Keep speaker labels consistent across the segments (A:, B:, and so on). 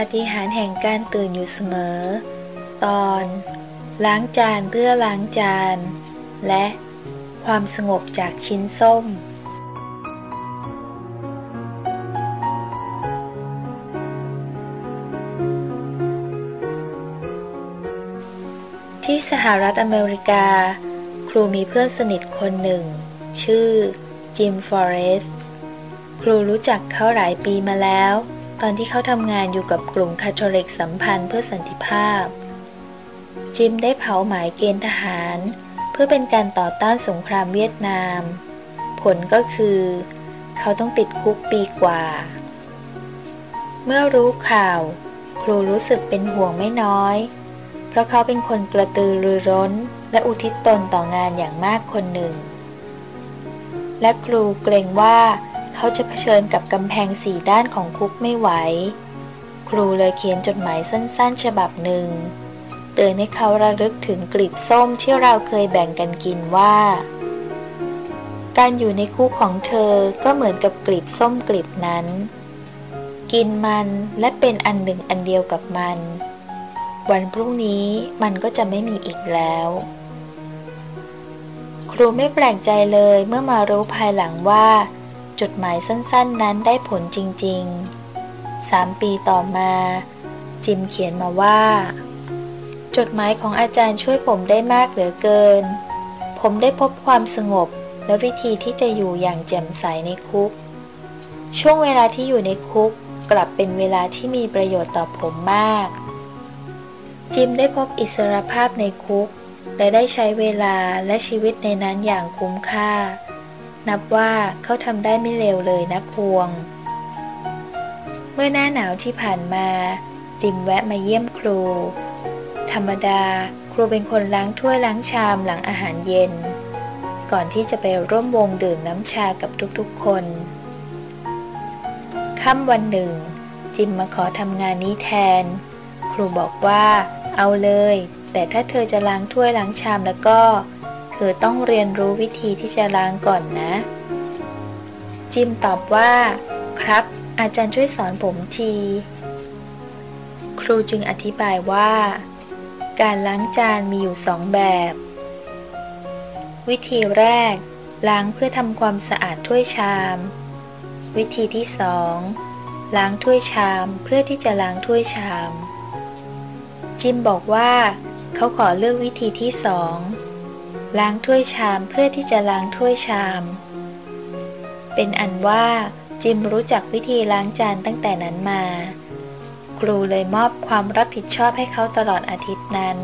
A: าฏิหาริย์แห่งการตื่นอยู่เสมอ ตอน ล้างจานเพื่อล้างจาน และความสงบจากชิ้นส้ม ที่สหรัฐอเมริกา ครูมีเพื่อนสนิทคนหนึ่ง ชื่อ จิม ฟอเรสต์ครูรู้จักเขาหลายปีมาแล้ว ตอนที่เขาทำงานอยู่กับกลุ่มคาทอลิกสัมพันธ์เพื่อสันติภาพ จิมได้เผาหมายเกณฑ์ทหาร เพื่อเป็นการต่อต้านสงครามเวียดนาม ผลก็คือ เขาต้องติดคุกปีกว่า เมื่อรู้ข่าว ครูรู้สึกเป็นห่วงไม่น้อย เพราะเขาเป็นคนกระตือรือร้น และอุทิศตนต่องานอย่างมากคนหนึ่ง และครูเกรงว่า เขาจะเผชิญกับกำแพงสี่ด้านของคุกไม่ไหว ครูเลยเขียนจดหมายสั้นๆ ฉบับหนึ่ง เตือนให้เขาระลึกถึงกลีบส้มที่เราเคยแบ่งกันกินว่า การอยู่ในคุกของเธอก็เหมือนกับกลีบส้มกลีบนั้น กินมันและเป็นอันหนึ่งอันเดียวกับมัน วันพรุ่งนี้มันก็จะไม่มีอีกแล้วครูไม่แปลกใจเลยเมื่อมารู้ภายหลังว่า จดหมายสั้นๆ นั้นได้ผลจริงๆสามปีต่อมา จิมเขียนมาว่า จดหมายของอาจารย์ช่วยผมได้มากเหลือเกิน ผมได้พบความสงบและวิธีที่จะอยู่อย่างแจ่มใสในคุก ช่วงเวลาที่อยู่ในคุกกลับเป็นเวลาที่มีประโยชน์ต่อผมมาก จิมได้พบอิสรภาพในคุก และได้ใช้เวลาและชีวิตในนั้นอย่างคุ้มค่า นับว่าเขาทำได้ไม่เลวเลยนะควง เมื่อหน้าหนาวที่ผ่านมา จิมแวะมาเยี่ยมครู ธรรมดาครูเป็นคนล้างถ้วยล้างชามหลังอาหารเย็น ก่อนที่จะไปร่วมวงดื่มน้ำชากับทุกๆคนค่ำวันหนึ่ง จิมมาขอทำงานนี้แทน ครูบอกว่า เอาเลย แต่ถ้าเธอจะล้างถ้วยล้างชามแล้วก็ เธอต้องเรียนรู้วิธีที่จะล้างก่อนนะ จิมตอบว่า ครับ อาจารย์ช่วยสอนผมที ครูจึงอธิบายว่า การล้างจานมีอยู่สองแบบ วิธีแรก ล้างเพื่อทำความสะอาดถ้วยชาม วิธีที่สองล้างถ้วยชามเพื่อที่จะล้างถ้วยชาม จิมบอกว่า เขาขอเลือกวิธีที่สอง ล้างถ้วยชามเพื่อที่จะล้างถ้วยชาม เป็นอันว่าจิมรู้จักวิธีล้างจานตั้งแต่นั้นมา ครูเลยมอบความรับผิดชอบให้เขาตลอดอาทิตย์นั้น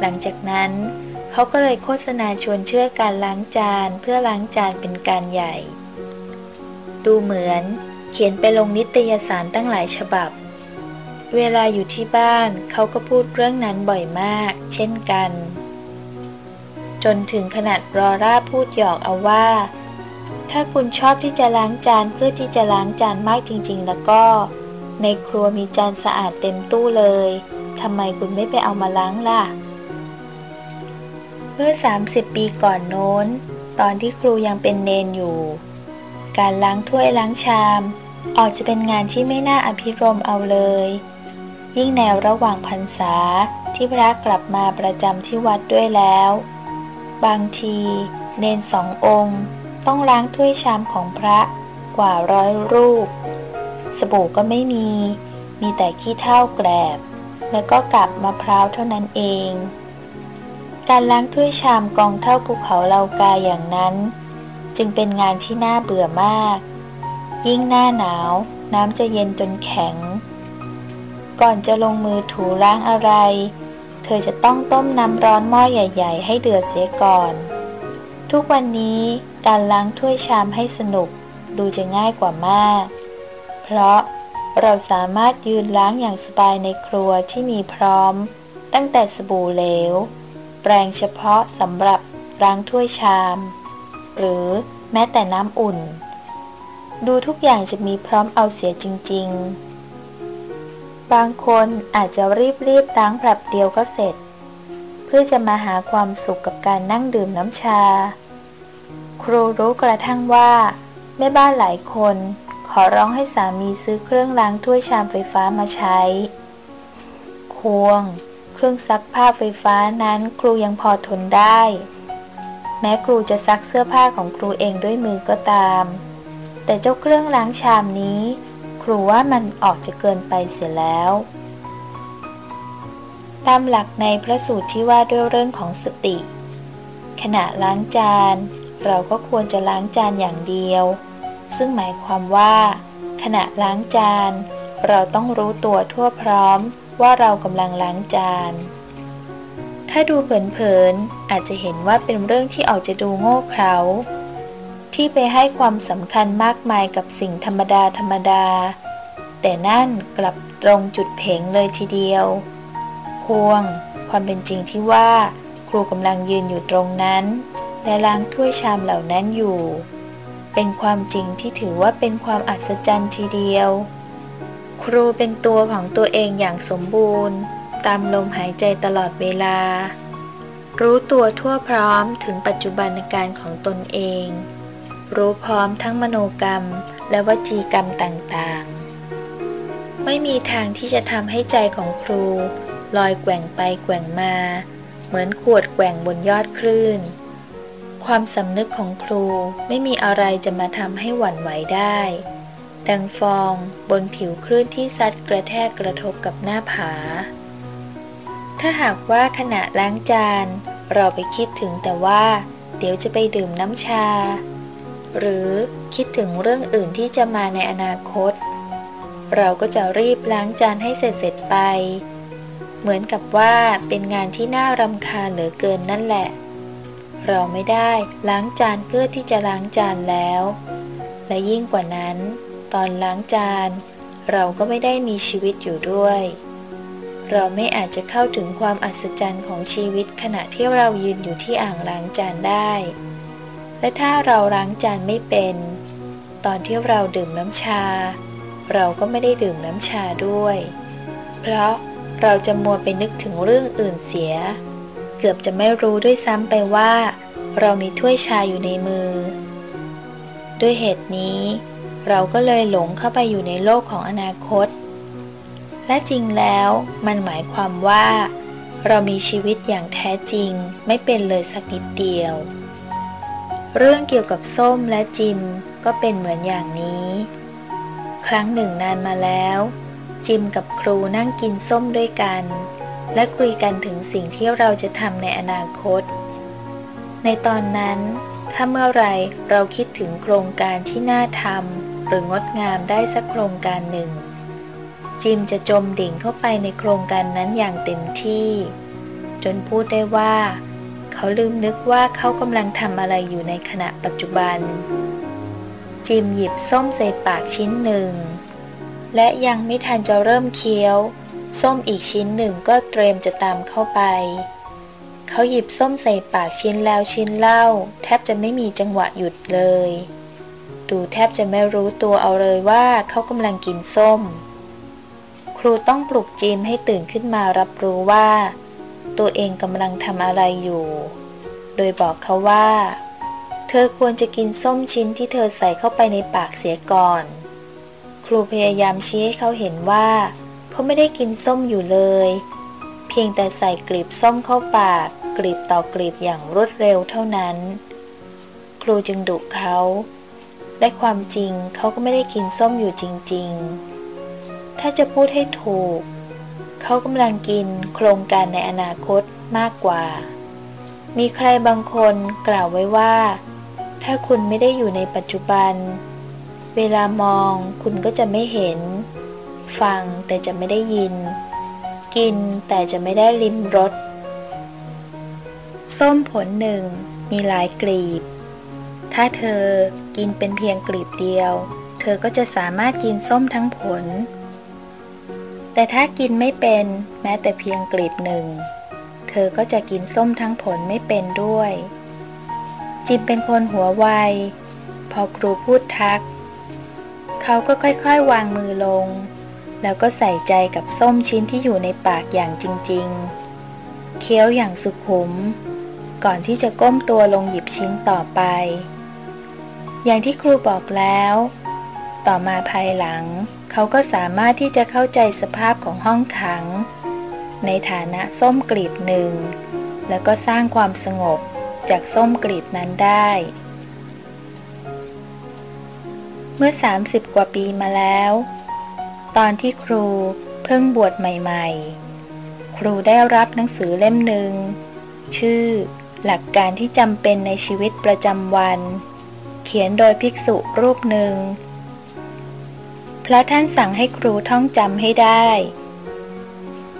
A: หลังจากนั้นเขาก็เลยโฆษณาชวนเชื่อการล้างจานเพื่อล้างจานเป็นการใหญ่ ดูเหมือนเขียนไปลงนิตยสารตั้งหลายฉบับ เวลาอยู่ที่บ้านเขาก็พูดเรื่องนั้นบ่อยมาก เช่นกัน จนถึงขนาดรอร่าพูดหยอกเอาว่า ถ้าคุณชอบที่จะล้างจานเพื่อที่จะล้างจานมากจริง ๆ แล้วก็ ในครัวมีจานสะอาดเต็มตู้เลยทำไมคุณไม่ไปเอามาล้างล่ะ เมื่อ 30 ปีก่อนโน้น ตอนที่ครูยังเป็นเนนอยู่ การล้างถ้วยล้างชาม ออกจะเป็นงานที่ไม่น่าอภิรมเอาเลย ยิ่งแนวระหว่างพรรษาที่พระกลับมาประจำที่วัดด้วยแล้ว บางที เนนสององค์ ต้องล้างถ้วยชามของพระกว่าร้อยรูป สบู่ก็ไม่มี มีแต่ขี้เท่าแกลบ แล้วก็กับมะพร้าวเท่านั้นเอง การล้างถ้วยชามกองเท่าภูเขาเลากาอย่างนั้น จึงเป็นงานที่น่าเบื่อมาก ยิ่งหน้าหนาว น้ำจะเย็นจนแข็ง ก่อนจะลงมือถูล้างอะไร ธอจะต้องต้มน้ำร้อนหม้อใหญ่ ๆ ให้เดือดเสียก่อน ทุกวันนี้การล้างถ้วยชามให้สนุกดูจะง่ายกว่ามาก เพราะเราสามารถยืนล้างอย่างสบายในครัวที่มีพร้อม ตั้งแต่สบู่เหลว แปรงเฉพาะสำหรับล้างถ้วยชาม หรือแม้แต่น้ำอุ่น ดูทุกอย่างจะมีพร้อมเอาเสียจริง ๆ บางคนอาจจะรีบๆล้างแบบเดียวก็เสร็จ เพื่อจะมาหาความสุขกับการนั่งดื่มน้ำชา ครูรู้กระทั่งว่า แม่บ้านหลายคนขอร้องให้สามีซื้อเครื่องล้างถ้วยชามไฟฟ้ามาใช้ ควง เครื่องซักผ้าไฟฟ้านั้นครูยังพอทนได้ แม้ครูจะซักเสื้อผ้าของครูเองด้วยมือก็ตาม แต่เจ้าเครื่องล้างชามนี้ รูว่ามันออกจะเกินไปเสียแล้ว ตามหลักในพระสูตรที่ว่าด้วยเรื่องของสติ ขณะล้างจาน เราก็ควรจะล้างจานอย่างเดียว ซึ่งหมายความว่า ขณะล้างจาน เราต้องรู้ตัวทั่วพร้อมว่าเรากำลังล้างจานถ้าดูเผินๆอาจจะเห็นว่าเป็นเรื่องที่ออกจะดูโง่เขลาที่ไปให้ความสำคัญมากมายกับสิ่งธรรมดาธรรมดา แต่นั่นกลับตรงจุดเพ่งเลยทีเดียว ควง ความเป็นจริงที่ว่า ครูกำลังยืนอยู่ตรงนั้น และล้างถ้วยชามเหล่านั้นอยู่ เป็นความจริงที่ถือว่าเป็นความอัศจรรย์ทีเดียว ครูเป็นตัวของตัวเองอย่างสมบูรณ์ ตามลมหายใจตลอดเวลา รู้ตัวทั่วพร้อมถึงปัจจุบันการของตนเอง รู้พร้อมทั้งมโนกรรมและวจีกรรมต่างๆ ไม่มีทางที่จะทำให้ใจของครู ลอยแกว่งไปแกว่งมา เหมือนขวดแกว่งบนยอดคลื่น ความสำนึกของครูไม่มีอะไรจะมาทำให้หวั่นไหวได้ ดังฟองบนผิวคลื่นที่ซัดกระแทกกระทบกับหน้าผา ถ้าหากว่าขณะล้างจาน เราไปคิดถึงแต่ว่า เดี๋ยวจะไปดื่มน้ำชา หรือคิดถึงเรื่องอื่นที่จะมาในอนาคต เราก็จะรีบล้างจานให้เสร็จเสร็จไป เหมือนกับว่าเป็นงานที่น่ารำคาญเหลือเกินนั่นแหละ เราไม่ได้ล้างจานเพื่อที่จะล้างจานแล้ว และยิ่งกว่านั้น ตอนล้างจาน เราก็ไม่ได้มีชีวิตอยู่ด้วย เราไม่อาจจะเข้าถึงความอัศจรรย์ของชีวิตขณะที่เรายืนอยู่ที่อ่างล้างจานได้ และถ้าเราล้างจานไม่เป็น ตอนที่เราดื่มน้ำชา เราก็ไม่ได้ดื่มน้ำชาด้วย เพราะเราจะมัวไปนึกถึงเรื่องอื่นเสีย เกือบจะไม่รู้ด้วยซ้ำไปว่า เรามีถ้วยชาอยู่ในมือ ด้วยเหตุนี้ เราก็เลยหลงเข้าไปอยู่ในโลกของอนาคต และจริงแล้วมันหมายความว่า เรามีชีวิตอย่างแท้จริงไม่เป็นเลยสักนิดเดียว เรื่องเกี่ยวกับส้มและจิมก็เป็นเหมือนอย่างนี้ ครั้งหนึ่งนานมาแล้ว จิมกับครูนั่งกินส้มด้วยกัน และคุยกันถึงสิ่งที่เราจะทำในอนาคต ในตอนนั้น ถ้าเมื่อไรเราคิดถึงโครงการที่น่าทำหรืองดงามได้สักโครงการหนึ่ง จิมจะจมดิ่งเข้าไปในโครงการนั้นอย่างเต็มที่ จนพูดได้ว่า เขาลืมนึกว่าเขากำลังทำอะไรอยู่ในขณะปัจจุบัน จิมหยิบส้มใส่ปากชิ้นหนึ่ง และยังไม่ทันจะเริ่มเคี้ยว ส้มอีกชิ้นหนึ่งก็เตรียมจะตามเข้าไป เขาหยิบส้มใส่ปากชิ้นแล้วชิ้นเล่า แทบจะไม่มีจังหวะหยุดเลย ดูแทบจะไม่รู้ตัวเอาเลยว่าเขากำลังกินส้ม ครูต้องปลุกจิมให้ตื่นขึ้นมารับรู้ว่า ตัวเองกำลังทำอะไรอยู่ โดยบอกเขาว่า เธอควรจะกินส้มชิ้นที่เธอใส่เข้าไปในปากเสียก่อน ครูพยายามชี้ให้เขาเห็นว่า เขาไม่ได้กินส้มอยู่เลย เพียงแต่ใส่กลีบส้มเข้าปากกลีบต่อกลีบอย่างรวดเร็วเท่านั้น ครูจึงดุเขาและความจริงเขาก็ไม่ได้กินส้มอยู่จริง ๆ ถ้าจะพูดให้ถูก เขากำลังกินโครงการในอนาคตมากกว่า มีใครบางคนกล่าวไว้ว่า ถ้าคุณไม่ได้อยู่ในปัจจุบัน เวลามองคุณก็จะไม่เห็น ฟังแต่จะไม่ได้ยิน กินแต่จะไม่ได้ลิ้มรส ส้มผลหนึ่งมีหลายกลีบ ถ้าเธอกินเป็นเพียงกลีบเดียว เธอก็จะสามารถกินส้มทั้งผล แต่ถ้ากินไม่เป็นแม้แต่เพียงกลีบหนึ่ง เธอก็จะกินส้มทั้งผลไม่เป็นด้วย จิมเป็นคนหัวไว พอครูพูดทัก เขาก็ค่อยๆ วางมือลง แล้วก็ใส่ใจกับส้มชิ้นที่อยู่ในปากอย่างจริงๆ เคี้ยวอย่างสุขุม ก่อนที่จะก้มตัวลงหยิบชิ้นต่อไป อย่างที่ครูบอกแล้ว ต่อมาภายหลัง เขาก็สามารถที่จะเข้าใจสภาพของห้องขัง ในฐานะส้มกลีบหนึ่ง แล้วก็สร้างความสงบ จากส้มกลีบนั้นได้ เมื่อ 30 กว่าปีมาแล้ว ตอนที่ครูเพิ่งบวชใหม่ ๆ ครูได้รับหนังสือเล่มหนึ่ง ชื่อ หลักการที่จำเป็นในชีวิตประจำวัน เขียนโดยภิกษุรูปหนึ่ง พระท่านสั่งให้ครูท่องจำให้ได้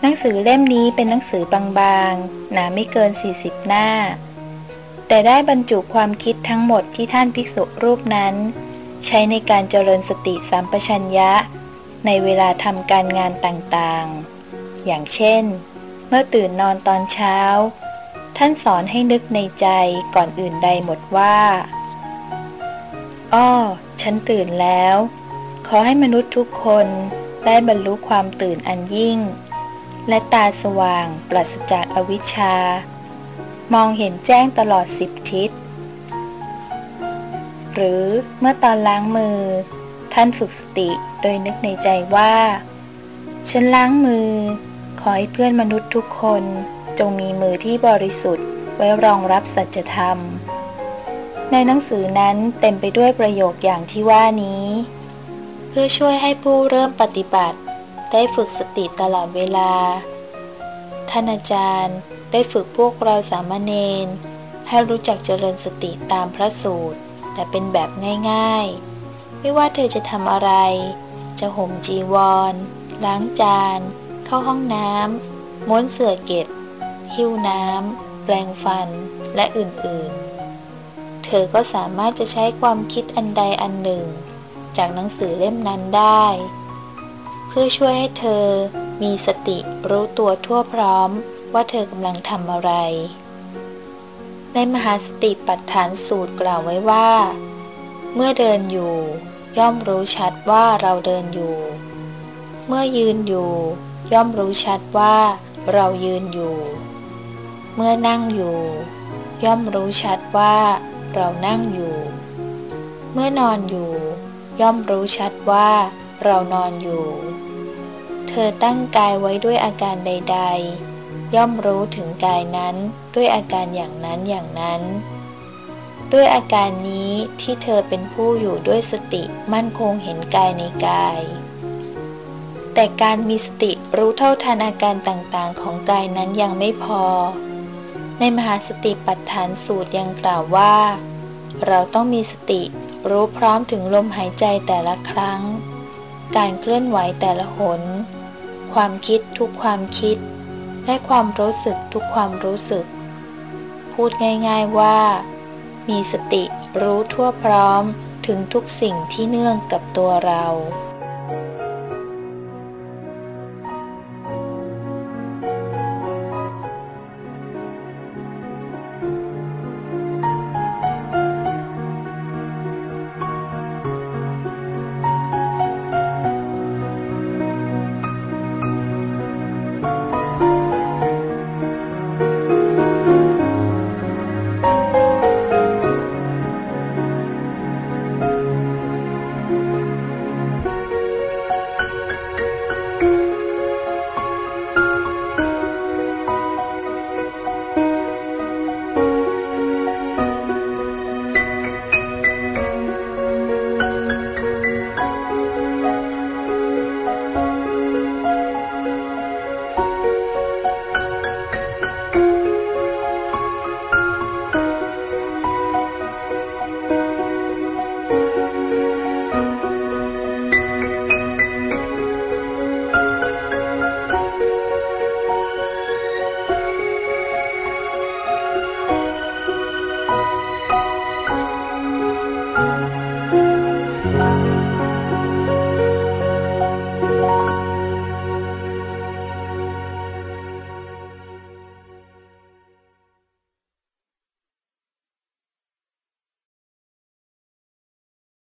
A: หนังสือเล่มนี้เป็นหนังสือบางๆ หนาไม่เกิน 40 หน้า แต่ได้บรรจุความคิดทั้งหมดที่ท่านภิกษุรูปนั้น ใช้ในการเจริญสติสัมปชัญญะ ในเวลาทำการงานต่างๆ อย่างเช่น เมื่อตื่นนอนตอนเช้า ท่านสอนให้นึกในใจก่อนอื่นใดหมดว่าอ้อฉันตื่นแล้ว ขอให้มนุษย์ทุกคนได้บรรลุความตื่นอันยิ่ง และตาสว่างปราศจากอวิชชา มองเห็นแจ้งตลอดสิบทิศ หรือเมื่อตอนล้างมือ ท่านฝึกสติโดยนึกในใจว่า ฉันล้างมือ ขอให้เพื่อนมนุษย์ทุกคนจงมีมือที่บริสุทธิ์ไว้รองรับสัจธรรม ในหนังสือนั้นเต็มไปด้วยประโยคอย่างที่ว่านี้ เพื่อช่วยให้ผู้เริ่มปฏิบัติ ได้ฝึกสติตลอดเวลา ท่านอาจารย์ ได้ฝึกพวกเราสามเณรให้รู้จักเจริญสติตามพระสูตร แต่เป็นแบบง่ายๆ ไม่ว่าเธอจะทำอะไร จะห่มจีวร ล้างจาน เข้าห้องน้ำม้วนเสื่อเก็บ หิ้วน้ำ แปรงฟัน และอื่นๆ เธอก็สามารถจะใช้ความคิดอันใดอันหนึ่ง จากหนังสือเล่มนั้นได้ เพื่อช่วยให้เธอมีสติรู้ตัวทั่วพร้อม ว่าเธอกำลังทำอะไร ในมหาสติปัฏฐานสูตรกล่าวไว้ว่า เมื่อเดินอยู่ ย่อมรู้ชัดว่าเราเดินอยู่ เมื่อยืนอยู่ ย่อมรู้ชัดว่าเรายืนอยู่ เมื่อนั่งอยู่ ย่อมรู้ชัดว่าเรานั่งอยู่ เมื่อนอนอยู่ ย่อมรู้ชัดว่าเรานอนอยู่ เธอตั้งกายไว้ด้วยอาการใด ๆ ย่อมรู้ถึงกายนั้นด้วยอาการอย่างนั้นอย่างนั้น ด้วยอาการนี้ที่เธอเป็นผู้อยู่ด้วยสติมั่นคงเห็นกายในกาย แต่การมีสติรู้เท่าทันอาการต่างๆ ของกายนั้นยังไม่พอ ในมหาสติปัฏฐานสูตรยังกล่าวว่า เราต้องมีสติรู้พร้อมถึงลมหายใจแต่ละครั้ง การเคลื่อนไหวแต่ละหน ความคิดทุกความคิด และความรู้สึกทุกความรู้สึก พูดง่ายๆว่า มีสติรู้ทั่วพร้อมถึงทุกสิ่งที่เนื่องกับตัวเรา